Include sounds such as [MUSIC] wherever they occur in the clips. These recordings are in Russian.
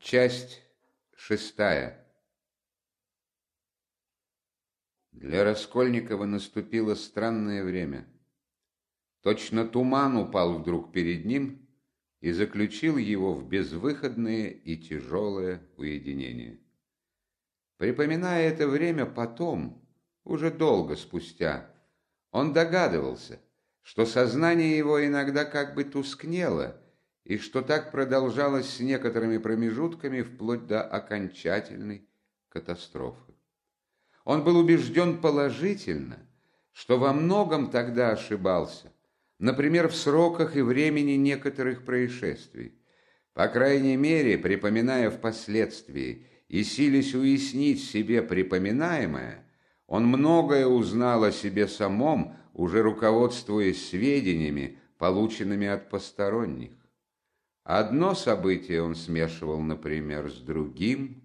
Часть шестая. Для Раскольникова наступило странное время. Точно туман упал вдруг перед ним и заключил его в безвыходное и тяжелое уединение. Припоминая это время потом, уже долго спустя, он догадывался, что сознание его иногда как бы тускнело, и что так продолжалось с некоторыми промежутками вплоть до окончательной катастрофы. Он был убежден положительно, что во многом тогда ошибался, например, в сроках и времени некоторых происшествий. По крайней мере, припоминая впоследствии и силясь уяснить себе припоминаемое, он многое узнал о себе самом, уже руководствуясь сведениями, полученными от посторонних. Одно событие он смешивал, например, с другим,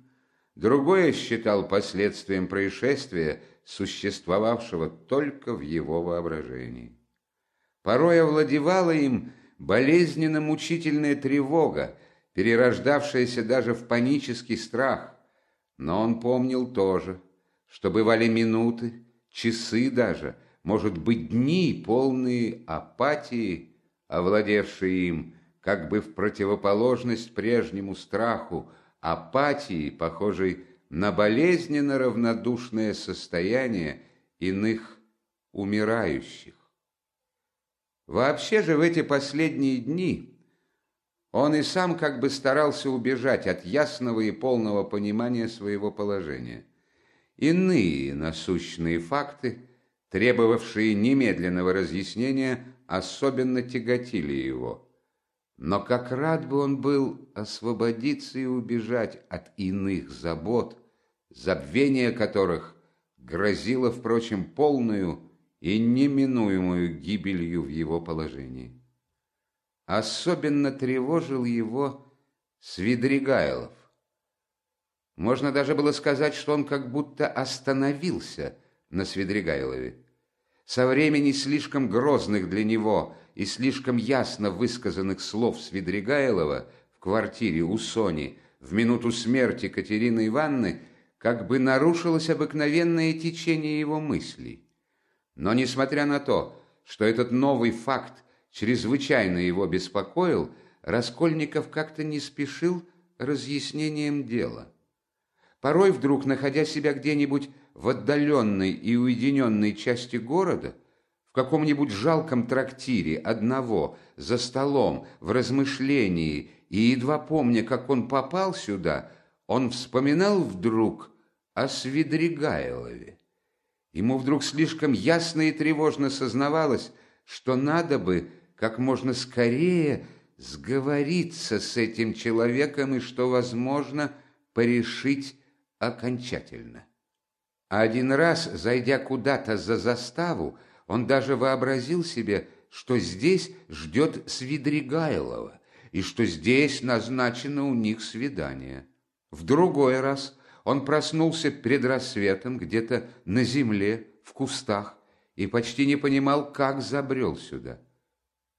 другое считал последствием происшествия, существовавшего только в его воображении. Порой овладевала им болезненно-мучительная тревога, перерождавшаяся даже в панический страх, но он помнил тоже, что бывали минуты, часы даже, может быть, дни, полные апатии, овладевшие им, как бы в противоположность прежнему страху, апатии, похожей на болезненно равнодушное состояние иных умирающих. Вообще же в эти последние дни он и сам как бы старался убежать от ясного и полного понимания своего положения. Иные насущные факты, требовавшие немедленного разъяснения, особенно тяготили его – но как рад бы он был освободиться и убежать от иных забот, забвение которых грозило, впрочем, полную и неминуемую гибелью в его положении. Особенно тревожил его Свидригайлов. Можно даже было сказать, что он как будто остановился на Свидригайлове. Со времени слишком грозных для него – и слишком ясно высказанных слов Свидригайлова в квартире у Сони в минуту смерти Катерины Ивановны как бы нарушилось обыкновенное течение его мыслей. Но несмотря на то, что этот новый факт чрезвычайно его беспокоил, Раскольников как-то не спешил разъяснением дела. Порой вдруг, находя себя где-нибудь в отдаленной и уединенной части города, каком-нибудь жалком трактире, одного, за столом, в размышлении, и, едва помня, как он попал сюда, он вспоминал вдруг о Свидригайлове. Ему вдруг слишком ясно и тревожно сознавалось, что надо бы как можно скорее сговориться с этим человеком и что, возможно, порешить окончательно. Один раз, зайдя куда-то за заставу, он даже вообразил себе, что здесь ждет Свидригайлова и что здесь назначено у них свидание. В другой раз он проснулся перед рассветом где-то на земле, в кустах, и почти не понимал, как забрел сюда.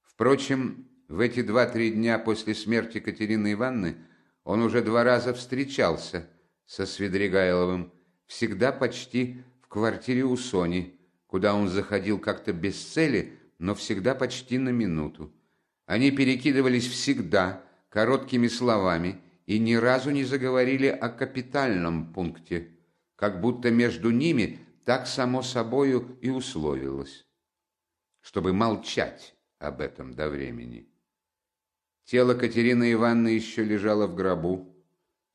Впрочем, в эти два-три дня после смерти Катерины Ивановны он уже два раза встречался со Свидригайловым, всегда почти в квартире у Сони, куда он заходил как-то без цели, но всегда почти на минуту. Они перекидывались всегда короткими словами и ни разу не заговорили о капитальном пункте, как будто между ними так само собою и условилось, чтобы молчать об этом до времени. Тело Катерины Ивановны еще лежало в гробу.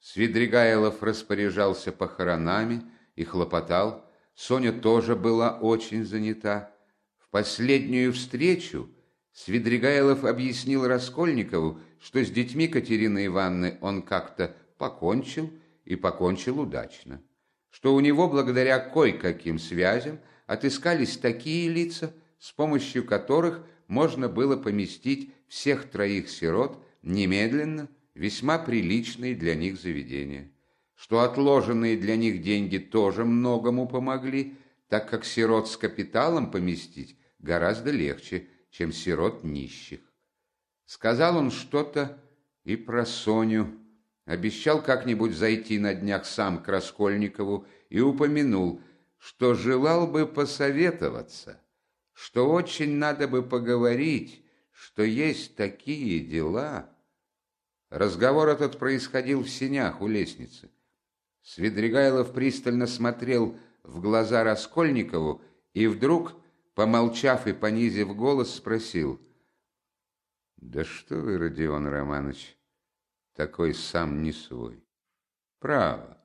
Свидригайлов распоряжался похоронами и хлопотал, Соня тоже была очень занята. В последнюю встречу Свидригайлов объяснил Раскольникову, что с детьми Катерины Ивановны он как-то покончил и покончил удачно, что у него благодаря кое-каким связям отыскались такие лица, с помощью которых можно было поместить всех троих сирот немедленно весьма приличные для них заведения что отложенные для них деньги тоже многому помогли, так как сирот с капиталом поместить гораздо легче, чем сирот нищих. Сказал он что-то и про Соню, Обещал как-нибудь зайти на днях сам к Раскольникову и упомянул, что желал бы посоветоваться, что очень надо бы поговорить, что есть такие дела. Разговор этот происходил в сенях у лестницы. Свидригайлов пристально смотрел в глаза Раскольникову и вдруг, помолчав и понизив голос, спросил. «Да что вы, Родион Романович, такой сам не свой? Право.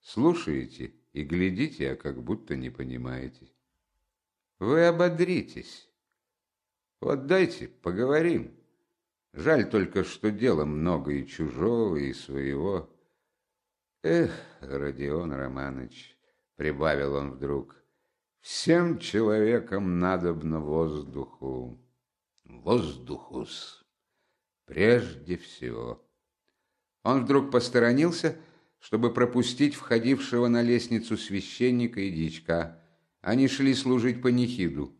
Слушаете и глядите, а как будто не понимаете. Вы ободритесь. Вот дайте, поговорим». Жаль только, что дела много и чужого, и своего. Эх, Родион Романович, прибавил он вдруг, всем человекам надобно воздуху. Воздухус. Прежде всего. Он вдруг посторонился, чтобы пропустить входившего на лестницу священника и дичка. Они шли служить панихиду.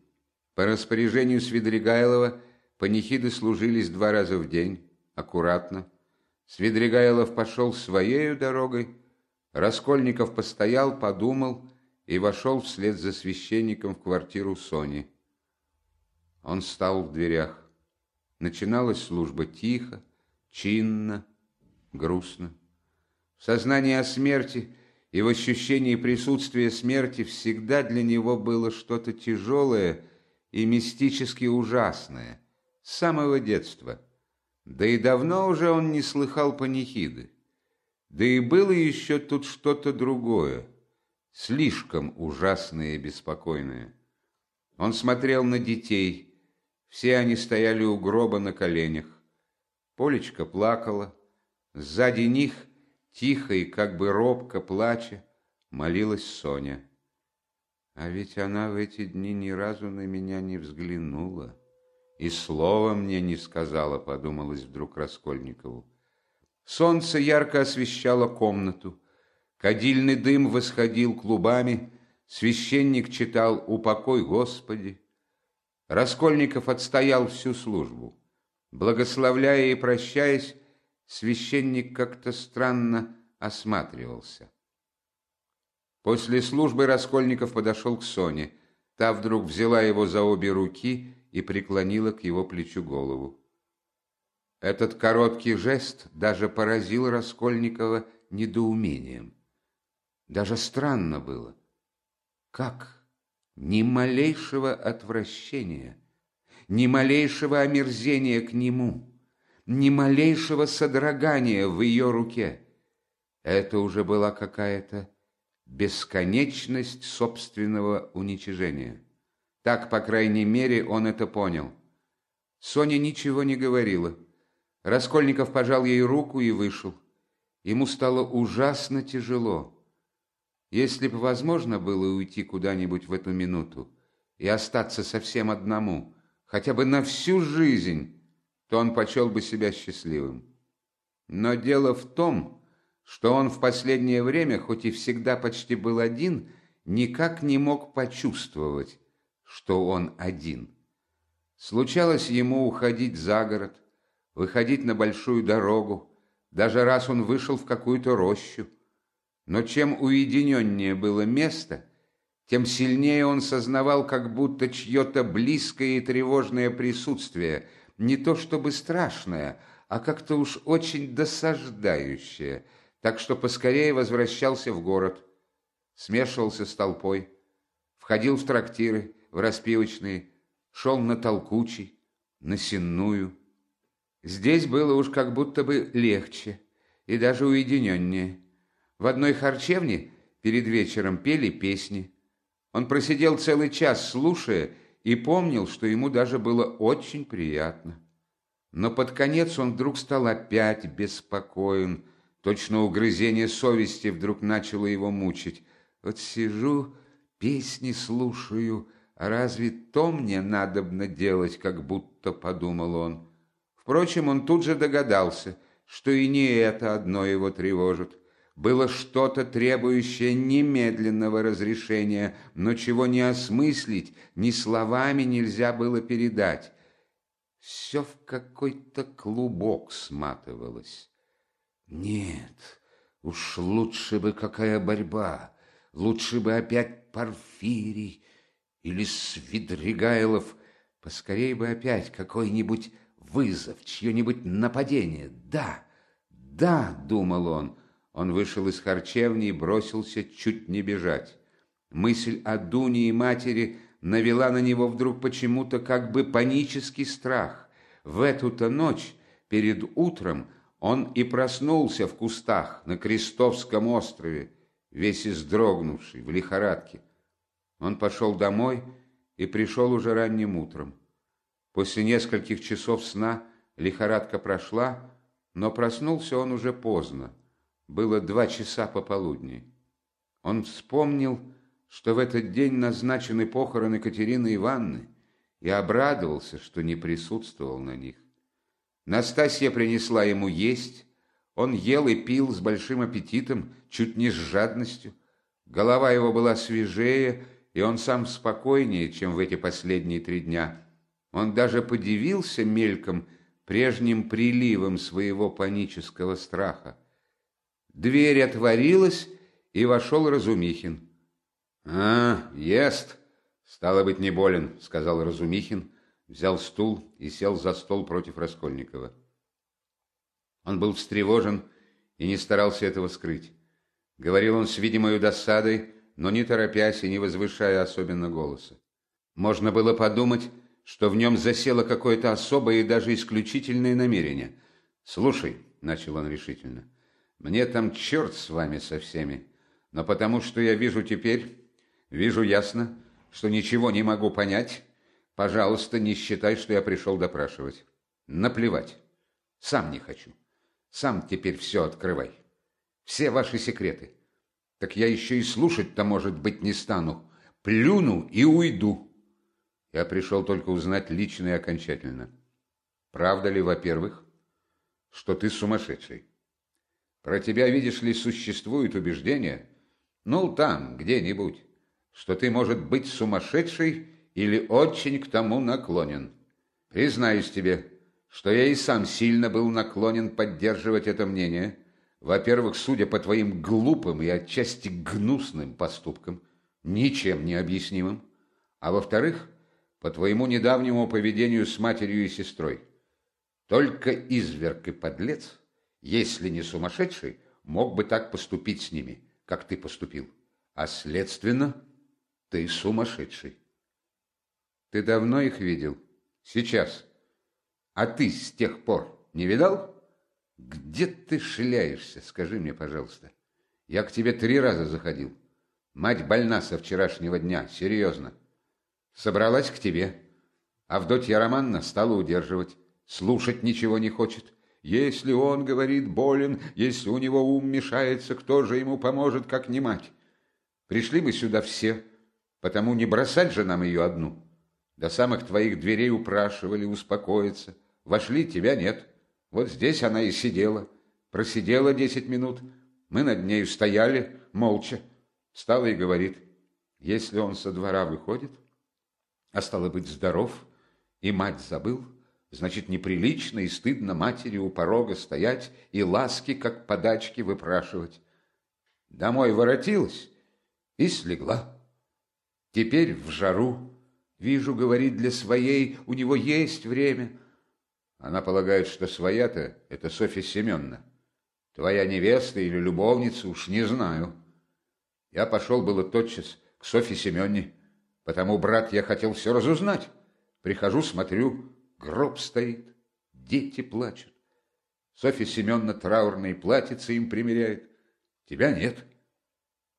По распоряжению Свидригайлова Панихиды служились два раза в день, аккуратно. Свидригайлов пошел своею дорогой, Раскольников постоял, подумал и вошел вслед за священником в квартиру Сони. Он стал в дверях. Начиналась служба тихо, чинно, грустно. В сознании о смерти и в ощущении присутствия смерти всегда для него было что-то тяжелое и мистически ужасное – с самого детства. Да и давно уже он не слыхал панихиды. Да и было еще тут что-то другое, слишком ужасное и беспокойное. Он смотрел на детей, все они стояли у гроба на коленях. Полечка плакала, сзади них, тихо и как бы робко плача, молилась Соня. А ведь она в эти дни ни разу на меня не взглянула. И слова мне не сказала, подумалось вдруг Раскольникову. Солнце ярко освещало комнату. Кадильный дым восходил клубами. Священник читал «Упокой, Господи». Раскольников отстоял всю службу. Благословляя и прощаясь, священник как-то странно осматривался. После службы Раскольников подошел к Соне. Та вдруг взяла его за обе руки и преклонила к его плечу голову. Этот короткий жест даже поразил Раскольникова недоумением. Даже странно было. Как? Ни малейшего отвращения, ни малейшего омерзения к нему, ни малейшего содрогания в ее руке. Это уже была какая-то бесконечность собственного уничижения. Так, по крайней мере, он это понял. Соня ничего не говорила. Раскольников пожал ей руку и вышел. Ему стало ужасно тяжело. Если бы возможно было уйти куда-нибудь в эту минуту и остаться совсем одному, хотя бы на всю жизнь, то он почел бы себя счастливым. Но дело в том, что он в последнее время, хоть и всегда почти был один, никак не мог почувствовать, что он один. Случалось ему уходить за город, выходить на большую дорогу, даже раз он вышел в какую-то рощу. Но чем уединеннее было место, тем сильнее он сознавал как будто чье-то близкое и тревожное присутствие, не то чтобы страшное, а как-то уж очень досаждающее, так что поскорее возвращался в город, смешивался с толпой, входил в трактиры, в распивочные, шел на толкучий, на сенную. Здесь было уж как будто бы легче и даже уединеннее. В одной харчевне перед вечером пели песни. Он просидел целый час, слушая, и помнил, что ему даже было очень приятно. Но под конец он вдруг стал опять беспокоен. Точно угрызение совести вдруг начало его мучить. Вот сижу, песни слушаю, разве то мне надобно делать, как будто подумал он. Впрочем, он тут же догадался, что и не это одно его тревожит. Было что-то, требующее немедленного разрешения, но чего не осмыслить, ни словами нельзя было передать. Все в какой-то клубок сматывалось. Нет, уж лучше бы какая борьба, лучше бы опять Порфирий или Свидригайлов, поскорей бы опять какой-нибудь вызов, чье-нибудь нападение. Да, да, думал он. Он вышел из харчевни и бросился чуть не бежать. Мысль о Дуне и матери навела на него вдруг почему-то как бы панический страх. В эту-то ночь, перед утром, он и проснулся в кустах на Крестовском острове, весь издрогнувший, в лихорадке. Он пошел домой и пришел уже ранним утром. После нескольких часов сна лихорадка прошла, но проснулся он уже поздно. Было два часа пополудни. Он вспомнил, что в этот день назначены похороны Катерины Ивановны, и обрадовался, что не присутствовал на них. Настасья принесла ему есть, он ел и пил с большим аппетитом, чуть не с жадностью. Голова его была свежее, и он сам спокойнее, чем в эти последние три дня. Он даже подивился мельком прежним приливом своего панического страха. Дверь отворилась, и вошел Разумихин. «А, ест!» «Стало быть, не болен», — сказал Разумихин, взял стул и сел за стол против Раскольникова. Он был встревожен и не старался этого скрыть. Говорил он с видимой досадой, но не торопясь и не возвышая особенно голоса. Можно было подумать, что в нем засело какое-то особое и даже исключительное намерение. «Слушай», — начал он решительно, — «мне там черт с вами со всеми, но потому что я вижу теперь, вижу ясно, что ничего не могу понять, пожалуйста, не считай, что я пришел допрашивать. Наплевать. Сам не хочу. Сам теперь все открывай. Все ваши секреты. Так я еще и слушать-то, может быть, не стану. Плюну и уйду. Я пришел только узнать лично и окончательно. Правда ли, во-первых, что ты сумасшедший? Про тебя, видишь ли, существует убеждение, ну, там, где-нибудь, что ты, может быть, сумасшедший или очень к тому наклонен. Признаюсь тебе, что я и сам сильно был наклонен поддерживать это мнение, во-первых, судя по твоим глупым и отчасти гнусным поступкам, ничем не объяснимым, а во-вторых, по твоему недавнему поведению с матерью и сестрой. Только изверг и подлец, если не сумасшедший, мог бы так поступить с ними, как ты поступил. А следственно, ты сумасшедший. Ты давно их видел? Сейчас. А ты с тех пор не видал? Где ты шляешься, скажи мне, пожалуйста. Я к тебе три раза заходил. Мать больна со вчерашнего дня, серьезно. Собралась к тебе. Авдотья Романна стала удерживать. Слушать ничего не хочет. Если он, говорит, болен, если у него ум мешается, кто же ему поможет, как не мать? Пришли мы сюда все, Потому не бросать же нам ее одну. До самых твоих дверей упрашивали успокоиться. Вошли, тебя нет. Вот здесь она и сидела. Просидела десять минут. Мы над нею стояли, молча. Стала и говорит, если он со двора выходит, а стало быть здоров, и мать забыл, значит, неприлично и стыдно матери у порога стоять и ласки, как подачки, выпрашивать. Домой воротилась и слегла. Теперь в жару. Вижу, говорит, для своей у него есть время. Она полагает, что своя-то — это Софья Семеновна. Твоя невеста или любовница, уж не знаю. Я пошел было тотчас к Софье Семеновне, потому, брат, я хотел все разузнать. Прихожу, смотрю, гроб стоит, дети плачут. Софья Семеновна траурные платьица им примеряет. Тебя нет.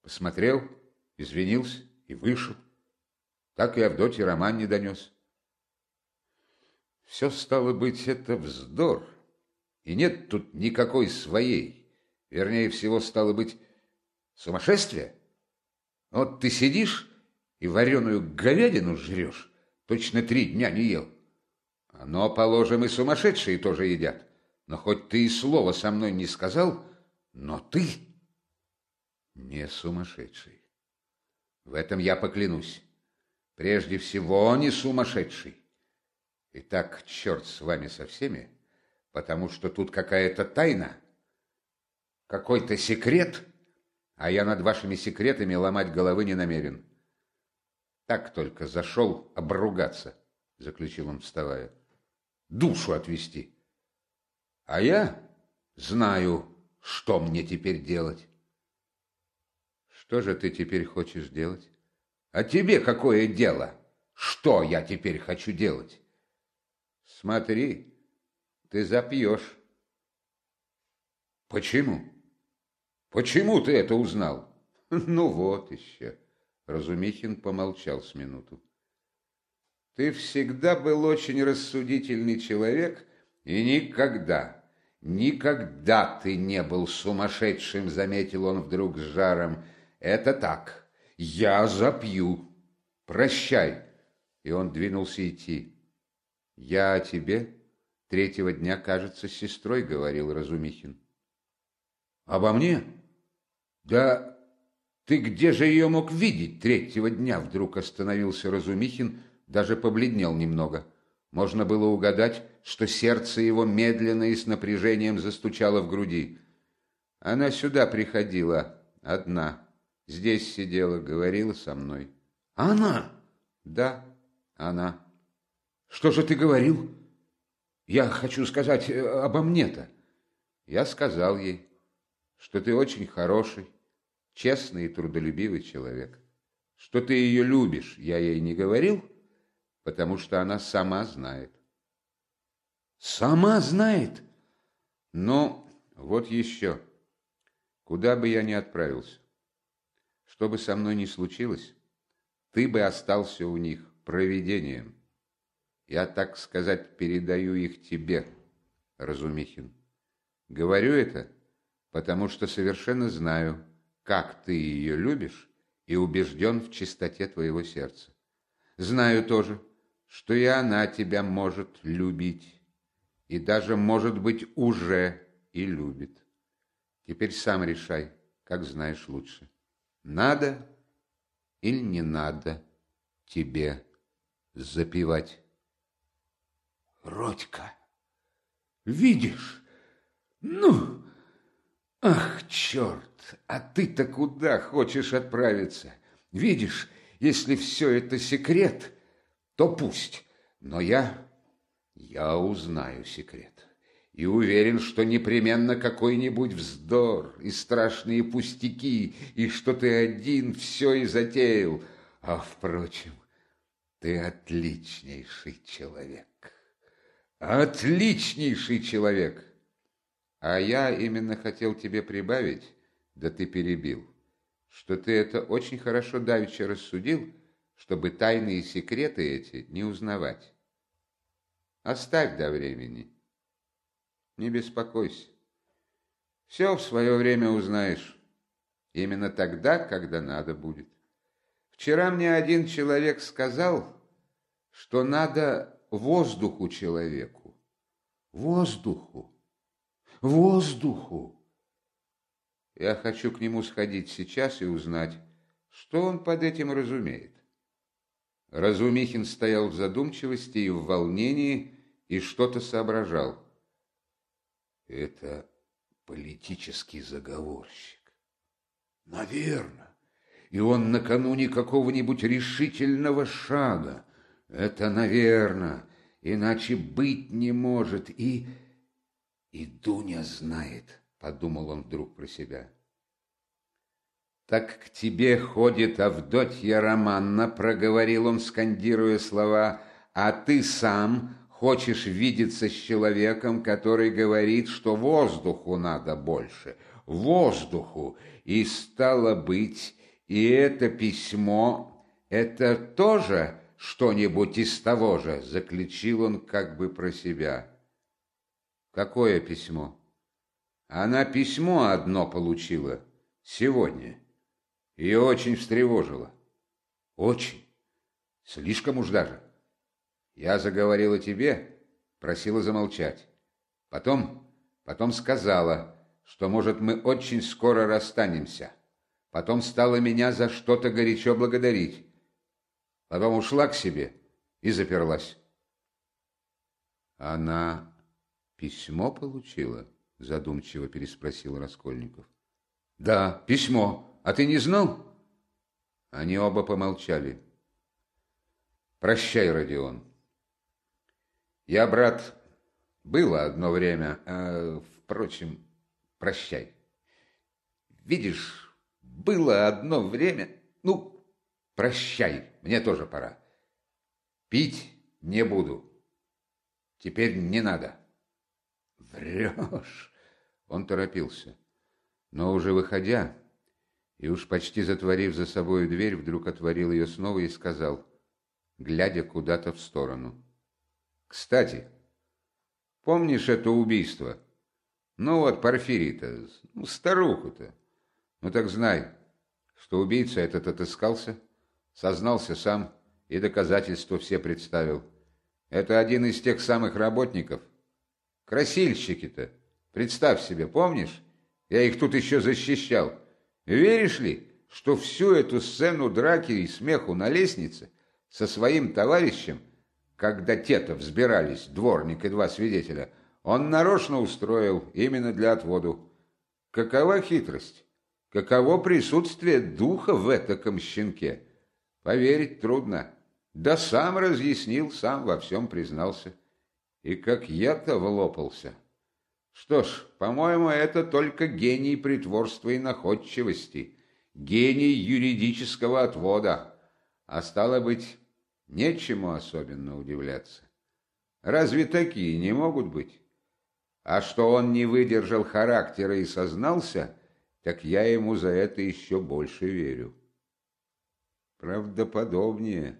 Посмотрел, извинился и вышел. Так и Авдотья Роман не донес. Все стало быть, это вздор. И нет тут никакой своей. Вернее всего, стало быть, сумасшествие. Вот ты сидишь и вареную говядину жрешь, точно три дня не ел. Но, положим, и сумасшедшие тоже едят. Но хоть ты и слова со мной не сказал, но ты не сумасшедший. В этом я поклянусь. Прежде всего, не сумасшедший. Итак, черт с вами со всеми, потому что тут какая-то тайна. Какой-то секрет? А я над вашими секретами ломать головы не намерен. Так только зашел обругаться, заключил он, вставая. Душу отвести. А я знаю, что мне теперь делать. Что же ты теперь хочешь делать? А тебе какое дело? Что я теперь хочу делать? Смотри, ты запьешь. Почему? Почему ты это узнал? [LAUGHS] Ну вот еще. Разумихин помолчал с минуту. Ты всегда был очень рассудительный человек и никогда, никогда ты не был сумасшедшим, заметил он вдруг с жаром. Это так. Я запью. Прощай. И он двинулся идти. Я о тебе третьего дня, кажется, с сестрой говорил Разумихин. Обо мне? Да ты где же ее мог видеть третьего дня? Вдруг остановился Разумихин, даже побледнел немного. Можно было угадать, что сердце его медленно и с напряжением застучало в груди. Она сюда приходила, одна. Здесь сидела, говорила со мной. Она? Да, она. Что же ты говорил? Я хочу сказать э, обо мне-то. Я сказал ей, что ты очень хороший, честный и трудолюбивый человек. Что ты ее любишь, я ей не говорил, потому что она сама знает. Сама знает? Но вот еще. Куда бы я ни отправился, что бы со мной ни случилось, ты бы остался у них провидением. Я, так сказать, передаю их тебе, Разумихин. Говорю это, потому что совершенно знаю, как ты ее любишь и убежден в чистоте твоего сердца. Знаю тоже, что и она тебя может любить, и даже, может быть, уже и любит. Теперь сам решай, как знаешь лучше надо или не надо тебе запивать. Родька, видишь? Ну, ах, черт, а ты-то куда хочешь отправиться? Видишь, если все это секрет, то пусть, но я, я узнаю секрет и уверен, что непременно какой-нибудь вздор и страшные пустяки, и что ты один все и затеял. А, впрочем, ты отличнейший человек. Отличнейший человек! А я именно хотел тебе прибавить, да ты перебил, что ты это очень хорошо давеча рассудил, чтобы тайные секреты эти не узнавать. Оставь до времени. Не беспокойся. Все в свое время узнаешь. Именно тогда, когда надо будет. Вчера мне один человек сказал, что надо воздуху человеку. Воздуху. Воздуху. Я хочу к нему сходить сейчас и узнать, что он под этим разумеет. Разумихин стоял в задумчивости и в волнении и что-то соображал. Это политический заговорщик. Наверное. И он накануне какого-нибудь решительного шага. Это, наверное. Иначе быть не может. И... И Дуня знает, подумал он вдруг про себя. «Так к тебе ходит Авдотья Романна», — проговорил он, скандируя слова, «а ты сам Хочешь видеться с человеком, который говорит, что воздуху надо больше, воздуху, и стало быть, и это письмо, это тоже что-нибудь из того же, заключил он как бы про себя. Какое письмо? Она письмо одно получила сегодня. Ее очень встревожило. Очень. Слишком уж даже. Я заговорила тебе, просила замолчать. Потом, потом сказала, что, может, мы очень скоро расстанемся. Потом стала меня за что-то горячо благодарить. Потом ушла к себе и заперлась. Она письмо получила? Задумчиво переспросил Раскольников. Да, письмо. А ты не знал? Они оба помолчали. Прощай, Родион. Я, брат, было одно время, а, впрочем, прощай. Видишь, было одно время, ну, прощай, мне тоже пора. Пить не буду. Теперь не надо. Врешь. Он торопился. Но уже выходя, и уж почти затворив за собой дверь, вдруг отворил ее снова и сказал, глядя куда-то в сторону. «Кстати, помнишь это убийство? Ну вот, Порфирий-то, ну, старуху-то. Ну так знай, что убийца этот отыскался, сознался сам и доказательства все представил. Это один из тех самых работников. Красильщики-то, представь себе, помнишь? Я их тут еще защищал. Веришь ли, что всю эту сцену драки и смеху на лестнице со своим товарищем, когда те-то взбирались, дворник и два свидетеля, он нарочно устроил именно для отводу. Какова хитрость? Каково присутствие духа в этаком щенке? Поверить трудно. Да сам разъяснил, сам во всем признался. И как я-то влопался. Что ж, по-моему, это только гений притворства и находчивости, гений юридического отвода. А стало быть, нечему особенно удивляться. Разве такие не могут быть? А что он не выдержал характера и сознался, так я ему за это еще больше верю. Правдоподобнее.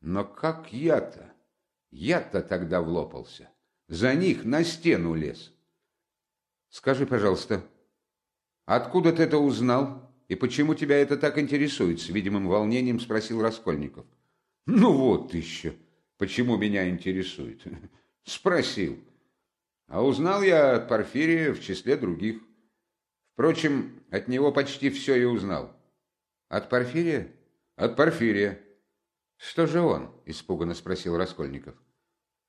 Но как я-то? Я-то тогда влопался. За них на стену лез. Скажи, пожалуйста, откуда ты это узнал? И почему тебя это так интересует? С видимым волнением спросил Раскольников. Ну вот еще, почему меня интересует. [LAUGHS] Спросил. А узнал я от Порфирия в числе других. Впрочем, от него почти все и узнал. От Порфирия? От Порфирия. «Что же он?» – испуганно спросил Раскольников.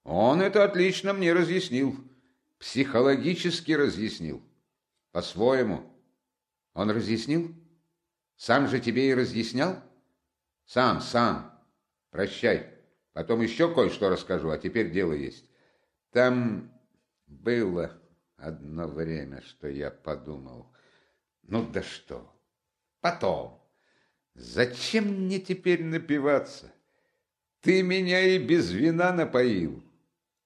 «Он это отлично мне разъяснил. Психологически разъяснил. По-своему. Он разъяснил? Сам же тебе и разъяснял? Сам, сам. Прощай. Потом еще кое-что расскажу, а теперь дело есть. Там было одно время, что я подумал. Ну да что? Потом. Зачем мне теперь напиваться? Ты меня и без вина напоил.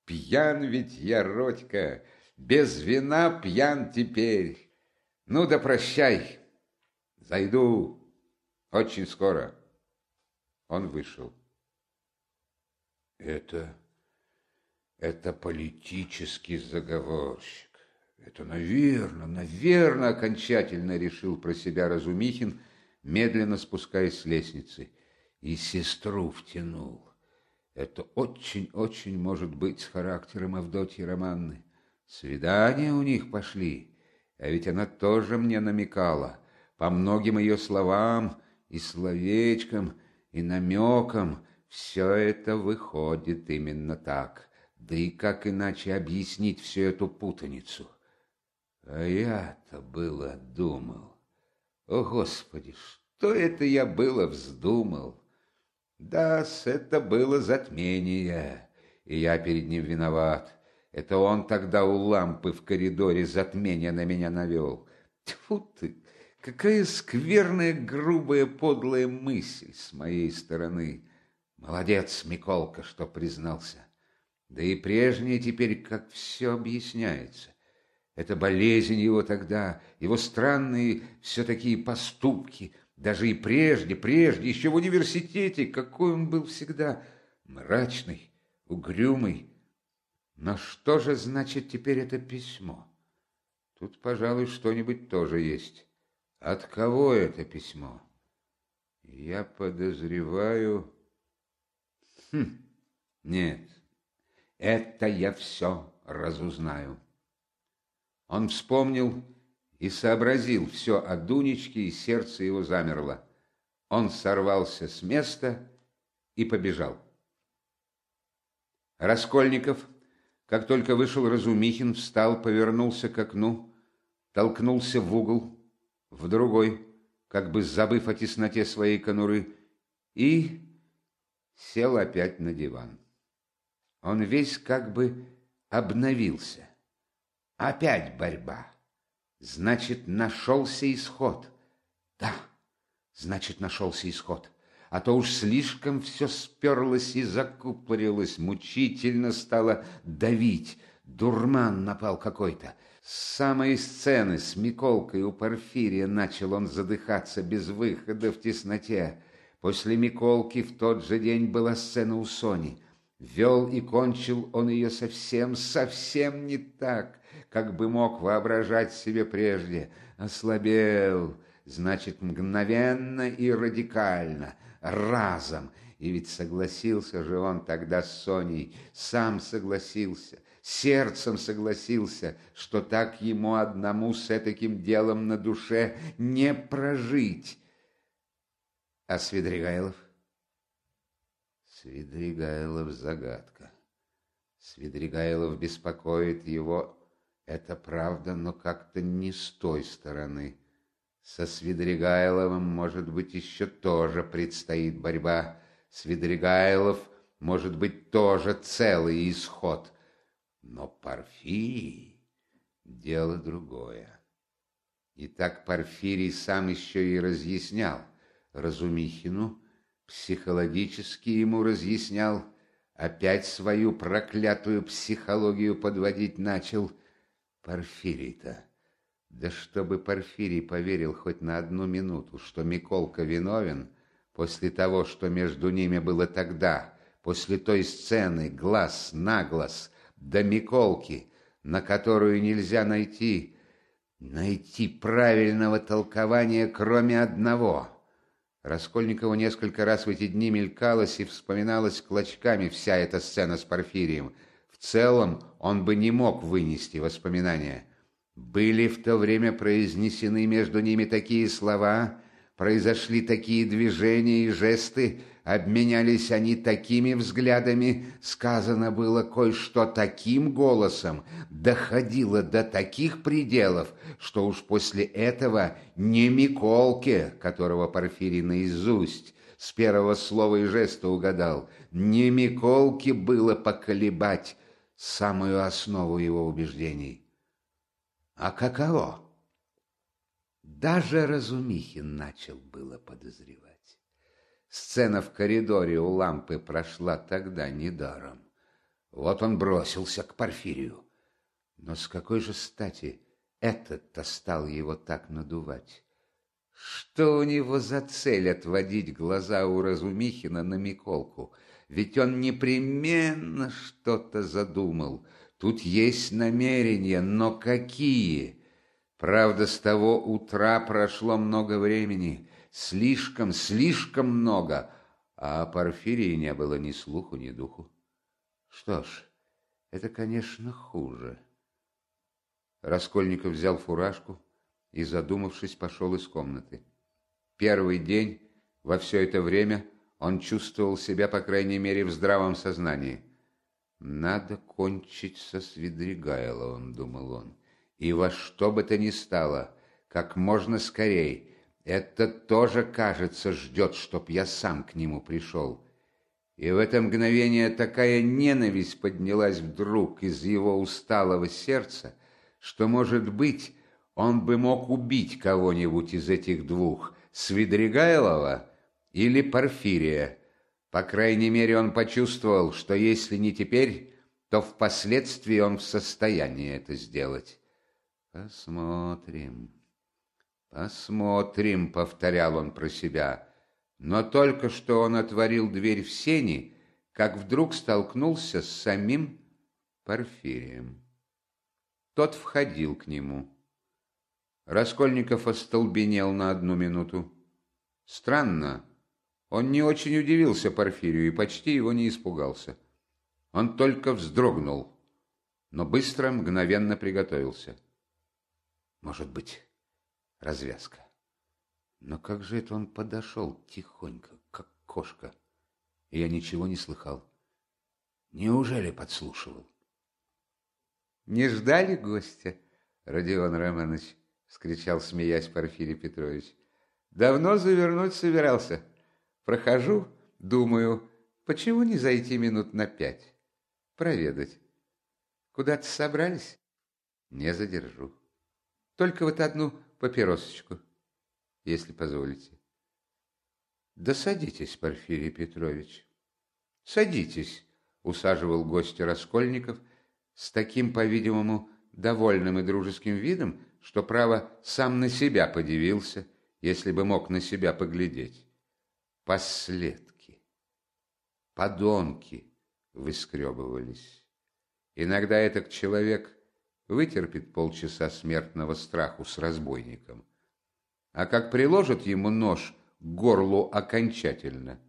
Пьян ведь я, Родька, без вина пьян теперь. Ну да прощай, зайду очень скоро. Он вышел. Это... это политический заговорщик. Это, наверное, наверное, окончательно решил про себя Разумихин, медленно спускаясь с лестницы. И сестру втянул. Это очень-очень может быть с характером Авдотьи Романны. Свидания у них пошли, а ведь она тоже мне намекала. По многим ее словам и словечкам, и намекам все это выходит именно так. Да и как иначе объяснить всю эту путаницу? А я-то было думал. О, Господи, что это я было вздумал? да это было затмение, и я перед ним виноват. Это он тогда у лампы в коридоре затмение на меня навел. Тьфу ты, какая скверная, грубая, подлая мысль с моей стороны. Молодец, Миколка, что признался. Да и прежнее теперь как все объясняется. Это болезнь его тогда, его странные все такие поступки — даже и прежде, прежде, еще в университете, какой он был всегда мрачный, угрюмый. Но что же значит теперь это письмо? Тут, пожалуй, что-нибудь тоже есть. От кого это письмо? Я подозреваю... Хм, нет, это я все разузнаю. Он вспомнил и сообразил все о Дунечке, и сердце его замерло. Он сорвался с места и побежал. Раскольников Как только вышел Разумихин, встал, повернулся к окну, толкнулся в угол, в другой, как бы забыв о тесноте своей конуры, и сел опять на диван. Он весь как бы обновился. Опять борьба. Значит, нашелся исход. Да, значит, нашелся исход. А то уж слишком все сперлось и закупорилось, мучительно стало давить. Дурман напал какой-то. С самой сцены с Миколкой у Порфирия начал он задыхаться без выхода в тесноте. После Миколки в тот же день была сцена у Сони. Вел и кончил он ее совсем, совсем не так, как бы мог воображать себе прежде. Ослабел, значит, мгновенно и радикально, разом. И ведь согласился же он тогда с Соней, сам согласился, сердцем согласился, что так ему одному с таким делом на душе не прожить. А Свидригайлов? Свидригайлов загадка. Свидригайлов беспокоит его, это правда, но как-то не с той стороны. Со Свидригайловым, может быть, еще тоже предстоит борьба. Свидригайлов, может быть, тоже целый исход. Но Порфирий — дело другое. И так Порфирий сам еще и разъяснял Разумихину, психологически ему разъяснял, опять свою проклятую психологию подводить начал. Порфирий-то, да чтобы Порфирий поверил хоть на одну минуту, что Миколка виновен, после того, что между ними было тогда, после той сцены глаз на глаз, до Миколки, на которую нельзя найти, найти правильного толкования, кроме одного — Раскольникову несколько раз в эти дни мелькалась и вспоминалась клочками вся эта сцена с Порфирием. В целом он бы не мог вынести воспоминания. Были в то время произнесены между ними такие слова, произошли такие движения и жесты, Обменялись они такими взглядами, сказано было кое-что таким голосом, доходило до таких пределов, что уж после этого не Миколке, которого Порфирий наизусть с первого слова и жеста угадал, не Миколке было поколебать самую основу его убеждений. А каково? Даже Разумихин начал было подозревать. Сцена в коридоре у лампы прошла тогда недаром. Вот он бросился к Порфирию. Но с какой же стати этот-то стал его так надувать? Что у него за цель отводить глаза у Разумихина на Миколку? Ведь он непременно что-то задумал. Тут есть намерения, но какие? Правда, с того утра прошло много времени. Слишком, слишком много, а о Порфирии не было ни слуху, ни духу. Что ж, это, конечно, хуже. Раскольников взял фуражку и, задумавшись, пошел из комнаты. Первый день, во все это время, он чувствовал себя, по крайней мере, в здравом сознании. «Надо кончить со Свидригайловым», — думал он, — «и во что бы то ни стало, как можно скорее, это тоже, кажется, ждет, чтоб я сам к нему пришел. И в это мгновение такая ненависть поднялась вдруг из его усталого сердца, что, может быть, он бы мог убить кого-нибудь из этих двух, Свидригайлова или Порфирия. По крайней мере, он почувствовал, что если не теперь, то впоследствии он в состоянии это сделать. Посмотрим. «Посмотрим», — повторял он про себя. Но только что он отворил дверь в сени, как вдруг столкнулся с самим Порфирием. Тот входил к нему. Раскольников остолбенел на одну минуту. Странно, он не очень удивился Порфирию и почти его не испугался. Он только вздрогнул, но быстро, мгновенно приготовился. Может быть, развязка. Но как же это он подошел тихонько, как кошка, я ничего не слыхал? Неужели подслушивал? Не ждали гостя, Родион Романович? — вскричал, смеясь Порфирий Петрович. «Давно завернуть собирался. Прохожу, думаю, почему не зайти минут на пять? Проведать. Куда-то собрались? Не задержу. Только вот одну папиросочку, если позволите». «Да садитесь, Порфирий Петрович, садитесь», — усаживал гостя Раскольников с таким, по-видимому, довольным и дружеским видом, что, право, сам на себя подивился, если бы мог на себя поглядеть. Последки, подонки выскребывались. Иногда этот человек вытерпит полчаса смертного страху с разбойником, а как приложит ему нож к горлу окончательно,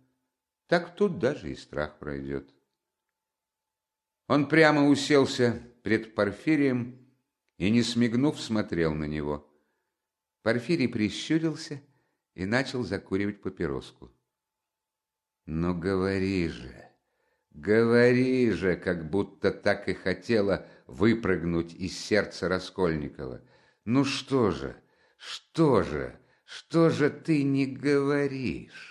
так тут даже и страх пройдет. Он прямо уселся пред Порфирием и, не смигнув, смотрел на него. Порфирий прищурился и начал закуривать папироску. «Ну говори же, говори же!» как будто так и хотела выпрыгнуть из сердца Раскольникова. «Ну что же, что же, что же ты не говоришь?»